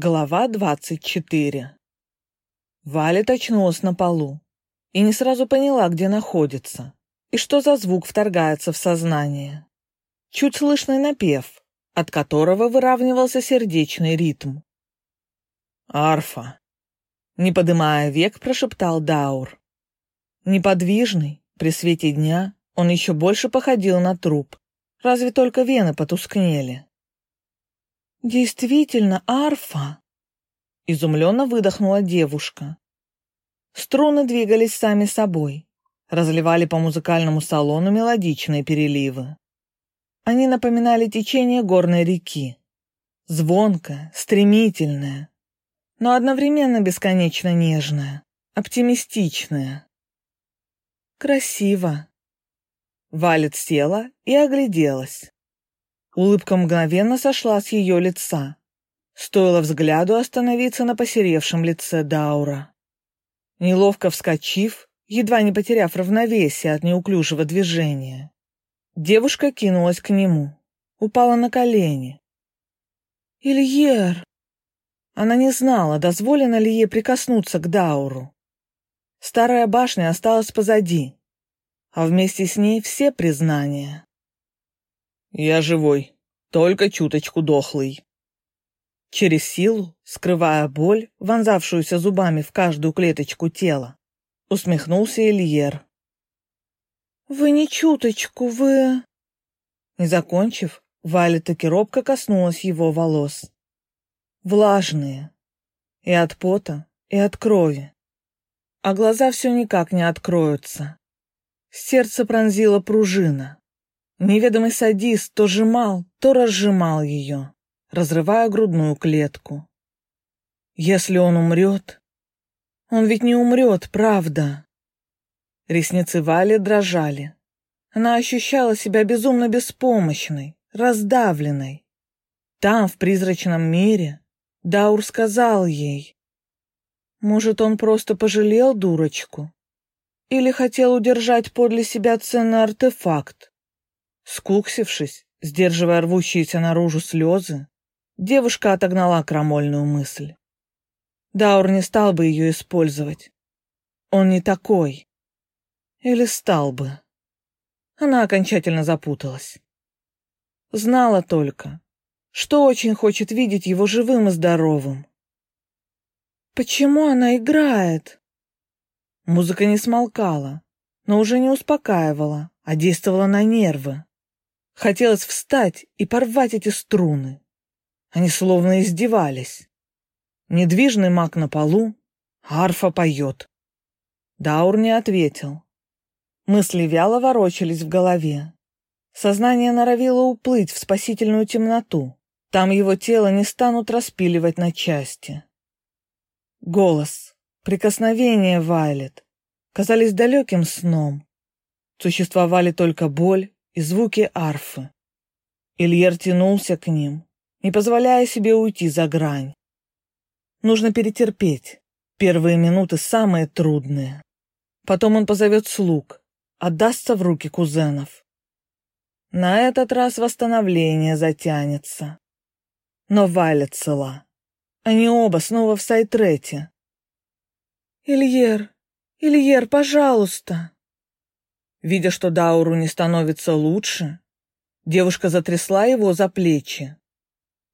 Глава двадцать четыре. Валя очнулась на полу и не сразу поняла, где находится и что за звук вторгается в сознание. Чуть слышный напев, от которого выравнивался сердечный ритм. «Арфа!» Не подымая век, прошептал Даур. Неподвижный, при свете дня, он еще больше походил на труп, разве только вены потускнели. «Действительно, арфа!» Изумленно выдохнула девушка. Струны двигались сами собой, разливали по музыкальному салону мелодичные переливы. Они напоминали течение горной реки. Звонкое, стремительное, но одновременно бесконечно нежное, оптимистичное. Красиво. Валет села и огляделась. Улыбка мгновенно сошла с ее лица. Стоило взгляду остановиться на посеревшем лице Даура. Неловко вскочив, едва не потеряв равновесие от неуклюжего движения, девушка кинулась к нему, упала на колени. «Ильер!» Она не знала, дозволено ли ей прикоснуться к Дауру. Старая башня осталась позади, а вместе с ней все признания. Я живой, только чуточку дохлый. Через силу, скрывая боль, вонзавшуюся зубами в каждую клеточку тела, усмехнулся Ильер. «Вы не чуточку, вы...» Не закончив, Валя таки робко коснулась его волос. Влажные. И от пота, и от крови. А глаза все никак не откроются. Сердце пронзила пружина. Неведомый садист то сжимал, то разжимал ее, разрывая грудную клетку. Если он умрет... Он ведь не умрет, правда. Ресницы Вали дрожали. Она ощущала себя безумно беспомощной, раздавленной. Там, в призрачном мире, Даур сказал ей. Может, он просто пожалел дурочку? Или хотел удержать подле себя ценный артефакт, Скуксившись, сдерживая рвущиеся наружу слезы, девушка отогнала крамольную мысль. Даур не стал бы ее использовать. Он не такой. Или стал бы. Она окончательно запуталась. Знала только, что очень хочет видеть его живым и здоровым. Почему она играет? Музыка не смолкала, но уже не успокаивала, а действовала на нервы. Хотелось встать и порвать эти струны. Они словно издевались. Недвижный маг на полу, арфа поет. Даур не ответил. Мысли вяло ворочались в голове. Сознание норовило уплыть в спасительную темноту. Там его тело не станут распиливать на части. Голос, прикосновение Вайлет казались далеким сном. Существовали только боль и звуки арфы. Ильер тянулся к ним, не позволяя себе уйти за грань. Нужно перетерпеть. Первые минуты самые трудные. Потом он позовет слуг, отдастся в руки кузенов. На этот раз восстановление затянется. Но Валя цела. Они оба снова в Сайтрете. «Ильер, Ильер, пожалуйста!» Видя, что Дауру не становится лучше, девушка затрясла его за плечи.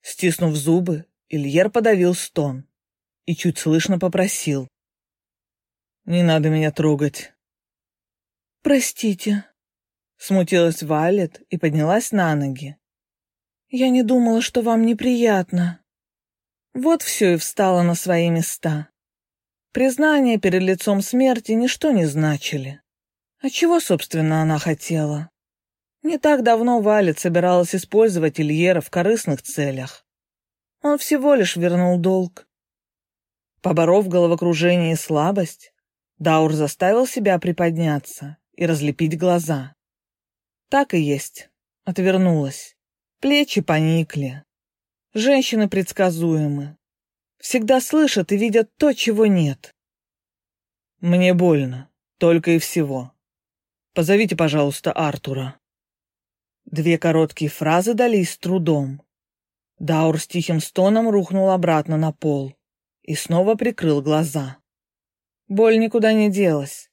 Стиснув зубы, Ильер подавил стон и чуть слышно попросил. «Не надо меня трогать». «Простите», — смутилась Валет и поднялась на ноги. «Я не думала, что вам неприятно». Вот все и встало на свои места. Признания перед лицом смерти ничто не значили. А чего, собственно, она хотела? Не так давно Валет собиралась использовать Ильера в корыстных целях. Он всего лишь вернул долг. Поборов головокружение и слабость, Даур заставил себя приподняться и разлепить глаза. Так и есть, отвернулась. Плечи поникли. Женщины предсказуемы. Всегда слышат и видят то, чего нет. Мне больно, только и всего. Позовите, пожалуйста, Артура». Две короткие фразы дались с трудом. Даур с тихим стоном рухнул обратно на пол и снова прикрыл глаза. Боль никуда не делась,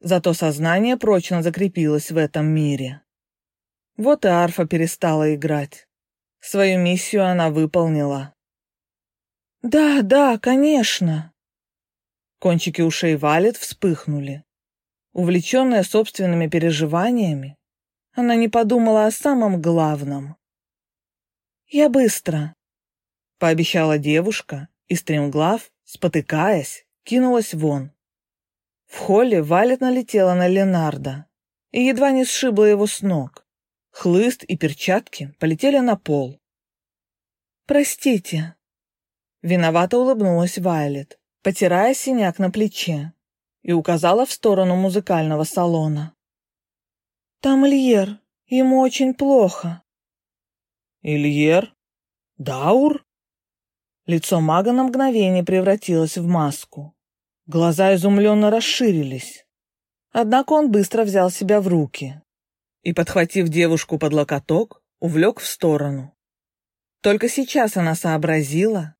зато сознание прочно закрепилось в этом мире. Вот и арфа перестала играть. Свою миссию она выполнила. «Да, да, конечно!» Кончики ушей Валет вспыхнули. Увлеченная собственными переживаниями, она не подумала о самом главном. «Я быстро», — пообещала девушка и, стремглав, спотыкаясь, кинулась вон. В холле Валет налетела на Ленарда и едва не сшибла его с ног. Хлыст и перчатки полетели на пол. «Простите», — виновато улыбнулась Вайлет, потирая синяк на плече, и указала в сторону музыкального салона. «Там Ильер, ему очень плохо». «Ильер? Даур?» Лицо мага на мгновение превратилось в маску. Глаза изумленно расширились. Однако он быстро взял себя в руки и, подхватив девушку под локоток, увлек в сторону. Только сейчас она сообразила,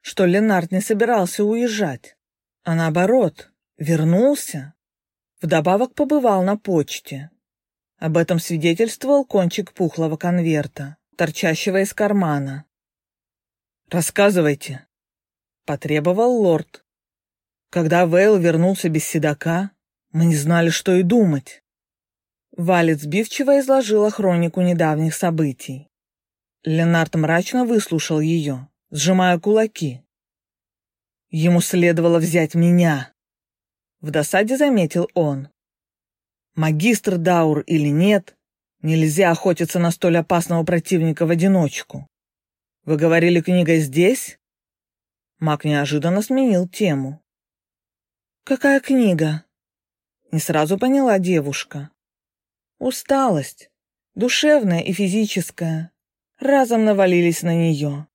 что Ленард не собирался уезжать, а наоборот, вернулся. Вдобавок побывал на почте. Об этом свидетельствовал кончик пухлого конверта торчащего из кармана. «Рассказывайте», — потребовал лорд. Когда Вейл вернулся без седока, мы не знали, что и думать. Валет сбивчиво изложила хронику недавних событий. Ленард мрачно выслушал ее, сжимая кулаки. Ему следовало взять меня. В досаде заметил он. Магистр Даур или нет, Нельзя охотиться на столь опасного противника в одиночку. Вы говорили, книга здесь? Мак неожиданно сменил тему. Какая книга? Не сразу поняла девушка. Усталость, душевная и физическая, разом навалились на нее.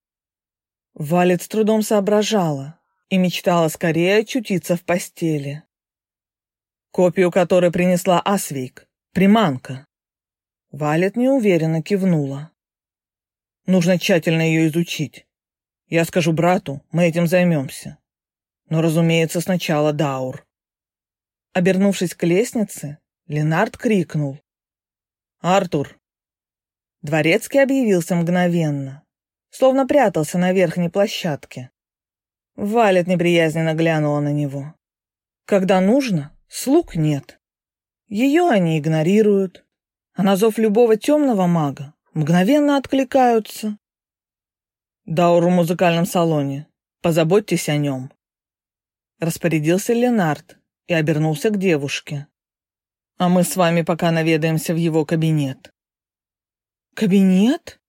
Валет с трудом соображала и мечтала скорее очутиться в постели. Копию которой принесла Асвейк, приманка. Валет неуверенно кивнула. Нужно тщательно ее изучить. Я скажу брату, мы этим займемся. Но, разумеется, сначала Даур. Обернувшись к лестнице, Ленард крикнул. «Артур!» Дворецкий объявился мгновенно, словно прятался на верхней площадке. Валет неприязненно глянула на него. Когда нужно, слуг нет. Ее они игнорируют, а на зов любого темного мага мгновенно откликаются. Даур в музыкальном салоне. Позаботьтесь о нем. Распорядился Ленард и обернулся к девушке. А мы с вами пока наведаемся в его кабинет. Кабинет?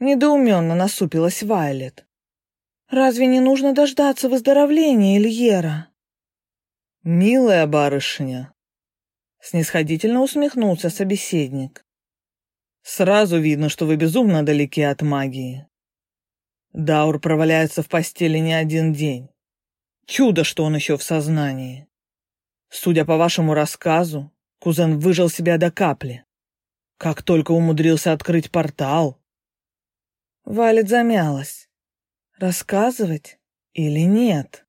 Недоуменно насупилась Вайлет. Разве не нужно дождаться выздоровления Ильера? Милая барышня, Снисходительно усмехнулся собеседник. Сразу видно, что вы безумно далеки от магии. Даур проваляется в постели не один день. Чудо, что он еще в сознании. Судя по вашему рассказу, кузен выжил себя до капли. Как только умудрился открыть портал. Валет замялась. Рассказывать или нет?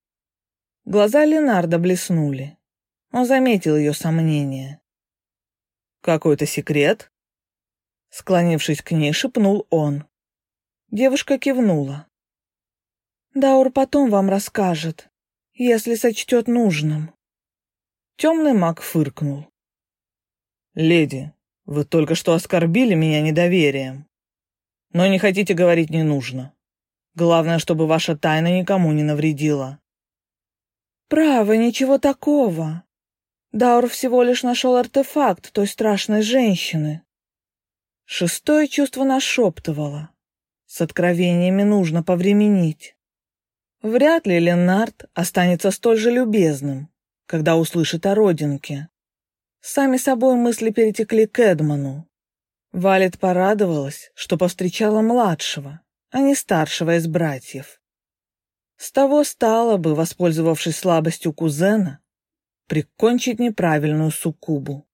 Глаза Ленарда блеснули. Он заметил ее сомнения. «Какой-то секрет?» Склонившись к ней, шепнул он. Девушка кивнула. «Даур потом вам расскажет, если сочтет нужным». Темный маг фыркнул. «Леди, вы только что оскорбили меня недоверием. Но не хотите говорить не нужно. Главное, чтобы ваша тайна никому не навредила». «Право, ничего такого. Даур всего лишь нашел артефакт той страшной женщины. Шестое чувство нашептывало. С откровениями нужно повременить. Вряд ли Ленард останется столь же любезным, когда услышит о родинке. Сами собой мысли перетекли к Эдману. Валет порадовалась, что повстречала младшего, а не старшего из братьев. С того стало бы, воспользовавшись слабостью кузена, прикончить неправильную суккубу.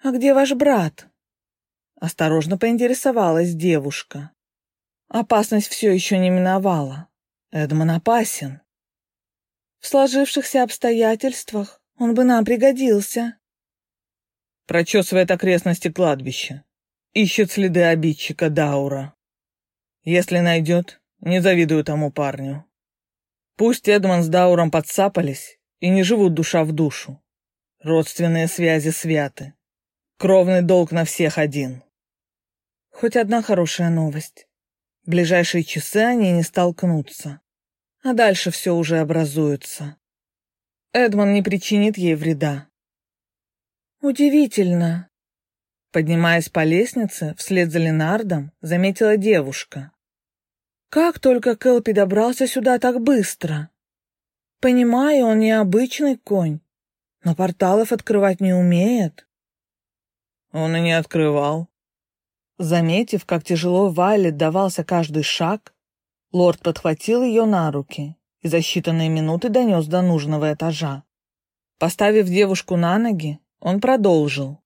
«А где ваш брат?» Осторожно поинтересовалась девушка. Опасность все еще не миновала. Эдмон опасен. В сложившихся обстоятельствах он бы нам пригодился. Прочесывает окрестности кладбища. Ищет следы обидчика Даура. Если найдет, не завидую тому парню. Пусть Эдмон с Дауром подцапались и не живут душа в душу. Родственные связи святы. Кровный долг на всех один. Хоть одна хорошая новость. В ближайшие часы они не столкнутся. А дальше все уже образуется. Эдмон не причинит ей вреда. Удивительно. Поднимаясь по лестнице, вслед за Ленардом, заметила девушка. Как только Кэлпи добрался сюда так быстро? Понимаю, он необычный конь, но порталов открывать не умеет. Он и не открывал. Заметив, как тяжело Вайлет давался каждый шаг, лорд подхватил ее на руки и за считанные минуты донес до нужного этажа. Поставив девушку на ноги, он продолжил.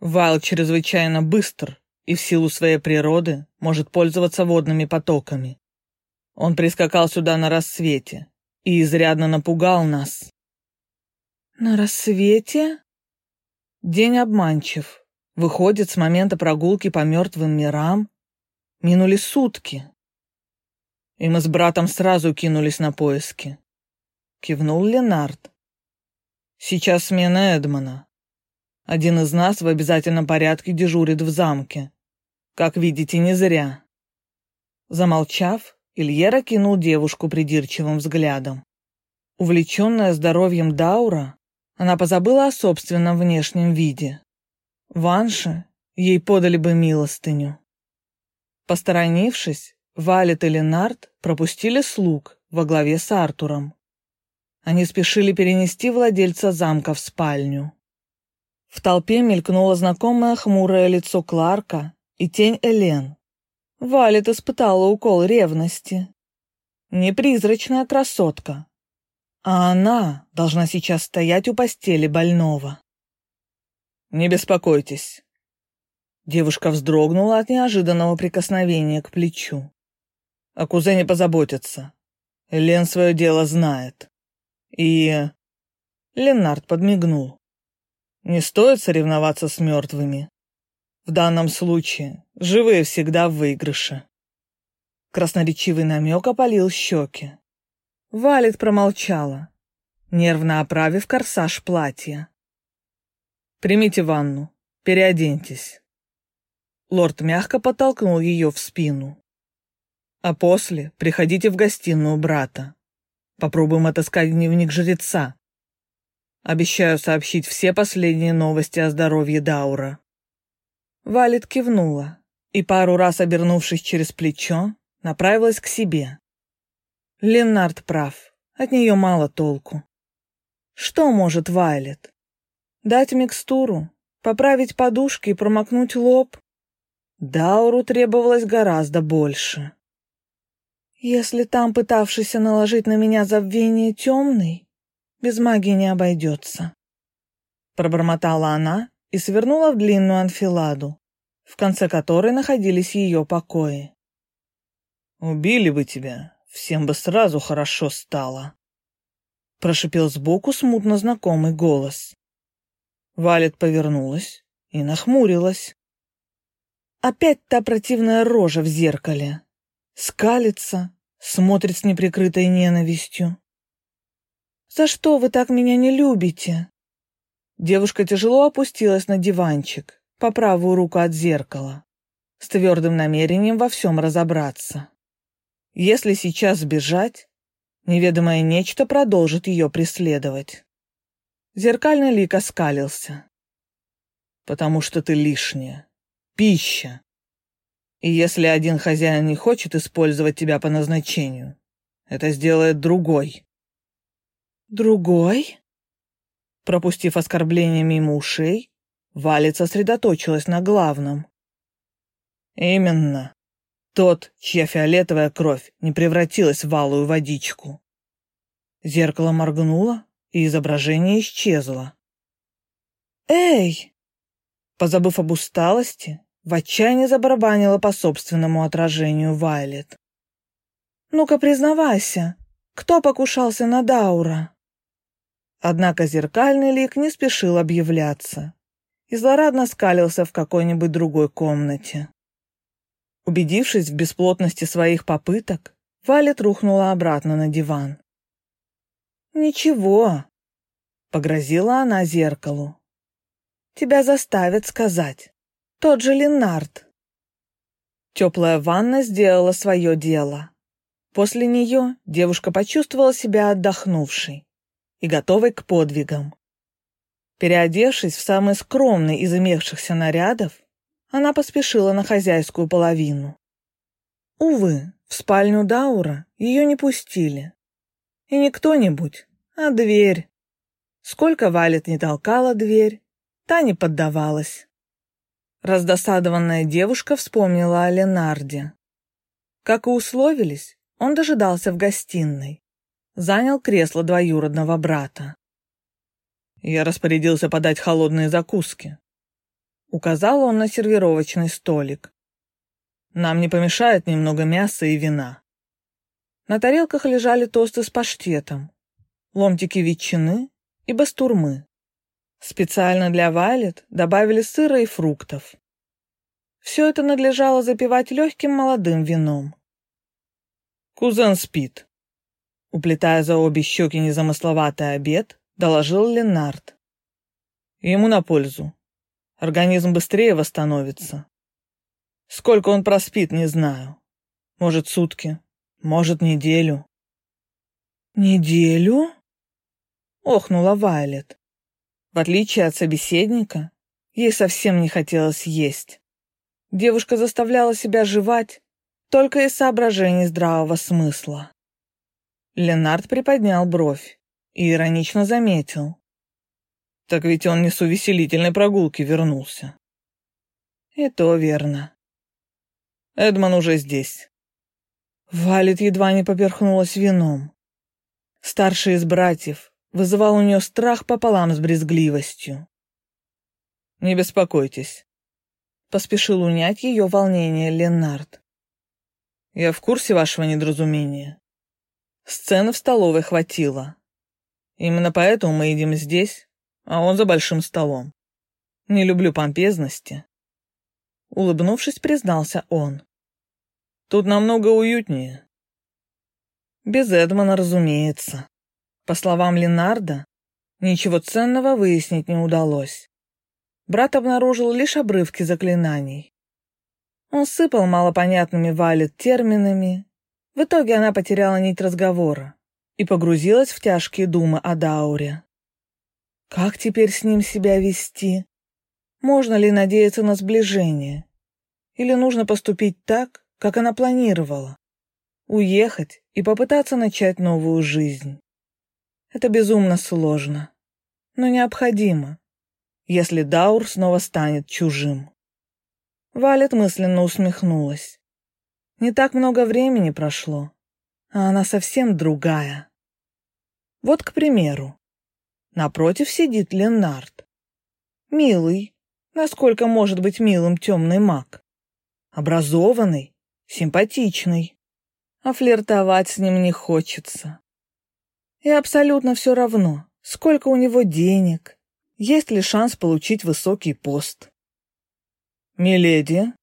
Вайл чрезвычайно быстр и в силу своей природы может пользоваться водными потоками. Он прискакал сюда на рассвете и изрядно напугал нас. На рассвете? День обманчив. Выходит, с момента прогулки по мертвым мирам минули сутки. И мы с братом сразу кинулись на поиски. Кивнул Ленард. Сейчас смена Эдмона. Один из нас в обязательном порядке дежурит в замке. Как видите, не зря. Замолчав, Ильера кинул девушку придирчивым взглядом. Увлеченная здоровьем Даура, она позабыла о собственном внешнем виде. Ванше ей подали бы милостыню. Посторонившись, Валет и Ленард пропустили слуг во главе с Артуром. Они спешили перенести владельца замка в спальню. В толпе мелькнуло знакомое хмурое лицо Кларка и тень Элен. Валет испытала укол ревности. Не призрачная красотка, а она должна сейчас стоять у постели больного. «Не беспокойтесь». Девушка вздрогнула от неожиданного прикосновения к плечу. О кузене позаботятся. Лен свое дело знает. И... Ленард подмигнул. Не стоит соревноваться с мертвыми. В данном случае живые всегда в выигрыше. Красноречивый намек опалил щеки. Валет промолчала, нервно оправив корсаж платья. «Примите ванну, переоденьтесь». Лорд мягко подтолкнул ее в спину. «А после приходите в гостиную брата. Попробуем отыскать дневник жреца. Обещаю сообщить все последние новости о здоровье Даура». Валет кивнула и, пару раз обернувшись через плечо, направилась к себе. Ленард прав, от нее мало толку. Что может Вайлет? Дать микстуру, поправить подушки и промокнуть лоб? Дауру требовалось гораздо больше. Если там пытавшийся наложить на меня забвение темный, без магии не обойдется. Пробормотала она и свернула в длинную анфиладу, в конце которой находились ее покои. «Убили бы тебя, всем бы сразу хорошо стало. Прошипел сбоку смутно знакомый голос. Валет повернулась и нахмурилась. Опять та противная рожа в зеркале. Скалится, смотрит с неприкрытой ненавистью. «За что вы так меня не любите?» Девушка тяжело опустилась на диванчик, по правую руку от зеркала, с твердым намерением во всем разобраться. Если сейчас сбежать, неведомое нечто продолжит ее преследовать. Зеркальный лик оскалился. «Потому что ты лишняя. Пища. И если один хозяин не хочет использовать тебя по назначению, это сделает другой». «Другой?» Пропустив оскорбление мимо ушей, Валец сосредоточилась на главном. «Именно тот, чья фиолетовая кровь не превратилась в алую водичку. Зеркало моргнуло, и изображение исчезло. «Эй!» Позабыв об усталости, в отчаянии забарабанила по собственному отражению Вайлет. «Ну-ка, признавайся, кто покушался на Даура?» Однако зеркальный лик не спешил объявляться и злорадно скалился в какой-нибудь другой комнате. Убедившись в бесплотности своих попыток, Валет рухнула обратно на диван. «Ничего», — погрозила она зеркалу. «Тебя заставят сказать. Тот же Ленард». Теплая ванна сделала свое дело. После нее девушка почувствовала себя отдохнувшей и готовой к подвигам. Переодевшись в самый скромный из имевшихся нарядов, она поспешила на хозяйскую половину. Увы, в спальню Даура ее не пустили. И не кто-нибудь, а дверь. Сколько Валет не толкала дверь, та не поддавалась. Раздосадованная девушка вспомнила о Ленарде. Как и условились, он дожидался в гостиной. Занял кресло двоюродного брата. Я распорядился подать холодные закуски. Указал он на сервировочный столик. Нам не помешает немного мяса и вина. На тарелках лежали тосты с паштетом, ломтики ветчины и бастурмы. Специально для Вайлет добавили сыра и фруктов. Все это надлежало запивать легким молодым вином. Кузен спит. Уплетая за обе щеки незамысловатый обед, доложил Ленард. Ему на пользу. Организм быстрее восстановится. Сколько он проспит, не знаю. Может, сутки, может, неделю. Неделю? Охнула Вайлет. В отличие от собеседника, ей совсем не хотелось есть. Девушка заставляла себя жевать только из соображений здравого смысла. Ленард приподнял бровь и иронично заметил. Так ведь он не с увеселительной прогулки вернулся. И то верно. Эдман уже здесь. Валет едва не поперхнулась вином. Старший из братьев вызывал у нее страх пополам с брезгливостью. «Не беспокойтесь», — поспешил унять ее волнение Ленард. «Я в курсе вашего недоразумения. Сцены в столовой хватило. Именно поэтому мы едим здесь, а он за большим столом. Не люблю помпезности». Улыбнувшись, признался он. Тут намного уютнее. Без Эдмона, разумеется. По словам Ленарда, ничего ценного выяснить не удалось. Брат обнаружил лишь обрывки заклинаний. Он сыпал малопонятными Валет терминами. В итоге она потеряла нить разговора и погрузилась в тяжкие думы о Дауре. Как теперь с ним себя вести? Можно ли надеяться на сближение? Или нужно поступить так, как она планировала. Уехать и попытаться начать новую жизнь. Это безумно сложно, но необходимо, если Даур снова станет чужим. Валет мысленно усмехнулась. Не так много времени прошло, а она совсем другая. Вот, к примеру, напротив сидит Ленард. Милый, насколько может быть милым темный маг. Образованный, симпатичный, а флиртовать с ним не хочется. И абсолютно все равно, сколько у него денег, есть ли шанс получить высокий пост. «Миледи»,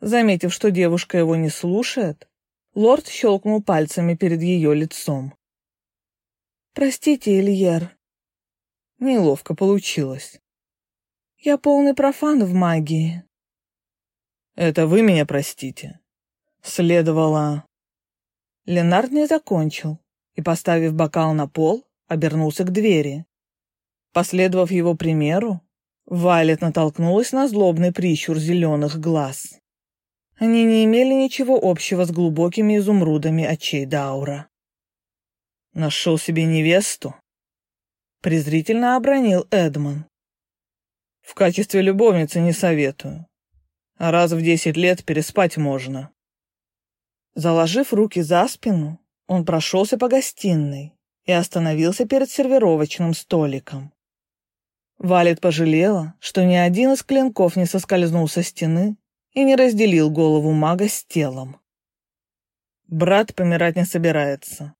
заметив, что девушка его не слушает, лорд щелкнул пальцами перед ее лицом. «Простите, Ильер». Неловко получилось. «Я полный профан в магии». «Это вы меня простите. Следовало...» Ленард не закончил и, поставив бокал на пол, обернулся к двери. Последовав его примеру, Валет натолкнулась на злобный прищур зеленых глаз. Они не имели ничего общего с глубокими изумрудами очей Даура. «Нашел себе невесту?» Презрительно обронил Эдмон. «В качестве любовницы не советую а раз в десять лет переспать можно. Заложив руки за спину, он прошелся по гостиной и остановился перед сервировочным столиком. Валет пожалела, что ни один из клинков не соскользнул со стены и не разделил голову мага с телом. Брат помирать не собирается.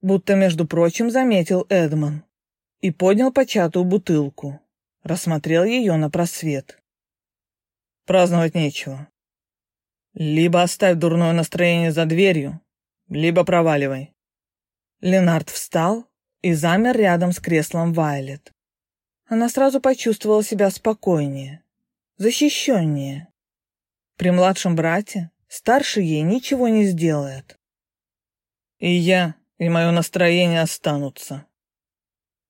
Будто, между прочим, заметил Эдман и поднял початую бутылку, рассмотрел ее на просвет. Праздновать нечего. Либо оставь дурное настроение за дверью, либо проваливай. Ленард встал и замер рядом с креслом Вайлет. Она сразу почувствовала себя спокойнее, защищеннее. При младшем брате старший ей ничего не сделает. И я, и мое настроение останутся.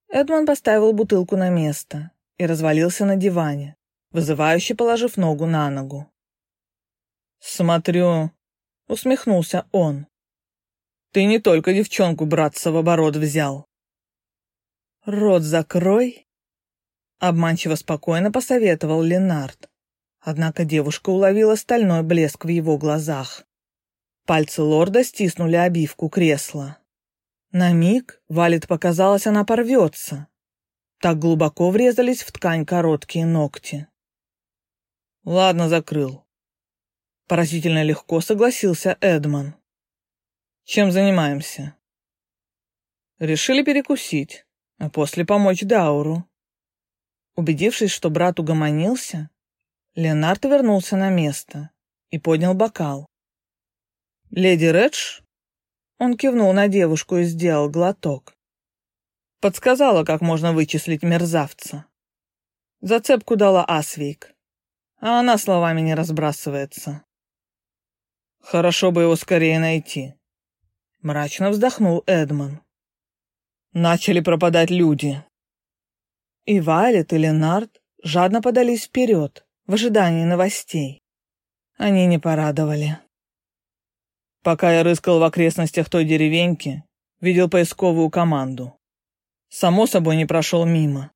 Эдмон поставил бутылку на место и развалился на диване, вызывающе положив ногу на ногу. «Смотрю», — усмехнулся он. «Ты не только девчонку братца в оборот взял». «Рот закрой», — обманчиво спокойно посоветовал Ленард. Однако девушка уловила стальной блеск в его глазах. Пальцы лорда стиснули обивку кресла. На миг Валет показалось, она порвется. Так глубоко врезались в ткань короткие ногти. «Ладно, закрыл», Поразительно легко согласился Эдман. Чем занимаемся? Решили перекусить, а после помочь Дауру. Убедившись, что брат угомонился, Леонард вернулся на место и поднял бокал. «Леди Редж?» Он кивнул на девушку и сделал глоток. Подсказала, как можно вычислить мерзавца. Зацепку дала Асвейк, а она словами не разбрасывается. Хорошо бы его скорее найти. Мрачно вздохнул Эдман. Начали пропадать люди. И Вайлет, и Ленард жадно подались вперед, в ожидании новостей. Они не порадовали. Пока я рыскал в окрестностях той деревеньки, видел поисковую команду. Само собой не прошел мимо.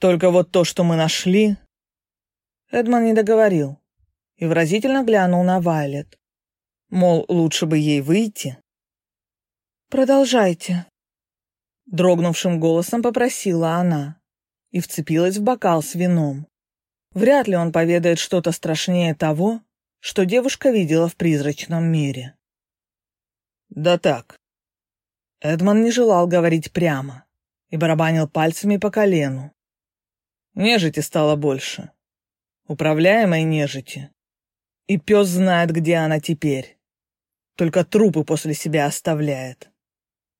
Только вот то, что мы нашли... Эдман не договорил и выразительно глянул на Вайлет. Мол, лучше бы ей выйти. «Продолжайте», — дрогнувшим голосом попросила она и вцепилась в бокал с вином. Вряд ли он поведает что-то страшнее того, что девушка видела в призрачном мире. «Да так». Эдман не желал говорить прямо и барабанил пальцами по колену. Нежити стало больше. Управляемой нежити. И пес знает, где она теперь только трупы после себя оставляет.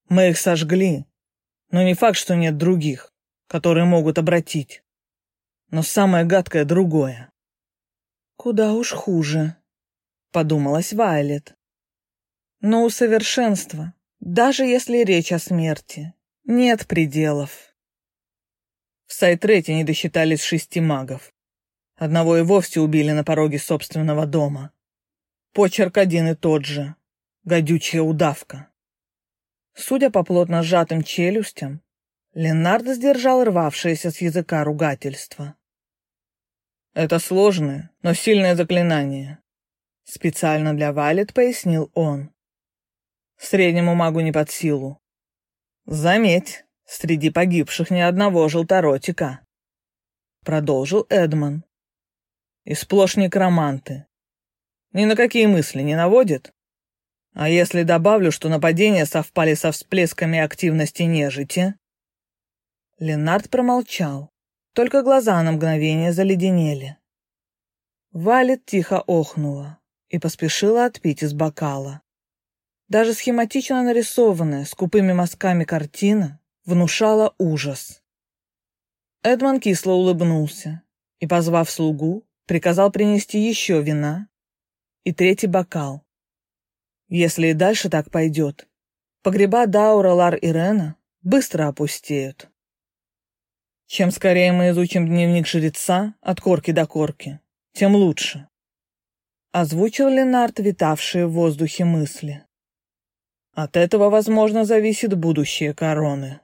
Мы их сожгли, но не факт, что нет других, которые могут обратить. Но самое гадкое другое. «Куда уж хуже», — подумалась Вайлет. «Но у совершенства, даже если речь о смерти, нет пределов». В Сайтрете не досчитались шести магов. Одного и вовсе убили на пороге собственного дома. Почерк один и тот же гадючая удавка. Судя по плотно сжатым челюстям, Ленардо сдержал рвавшееся с языка ругательство. «Это сложное, но сильное заклинание», — специально для Валет пояснил он. «Среднему магу не под силу. Заметь, среди погибших ни одного желторотика», — продолжил Эдман. «И сплошь некроманты. Ни на какие мысли не наводит?» А если добавлю, что нападения совпали со всплесками активности нежити? Ленард промолчал, только глаза на мгновение заледенели. Валет тихо охнула и поспешила отпить из бокала. Даже схематично нарисованная скупыми мазками картина внушала ужас. Эдман кисло улыбнулся и, позвав слугу, приказал принести еще вина и третий бокал. Если и дальше так пойдет, погреба Даура, Лар и Рена быстро опустеют. Чем скорее мы изучим дневник жреца от корки до корки, тем лучше. Озвучил Ленард витавшие в воздухе мысли. От этого, возможно, зависит будущее короны.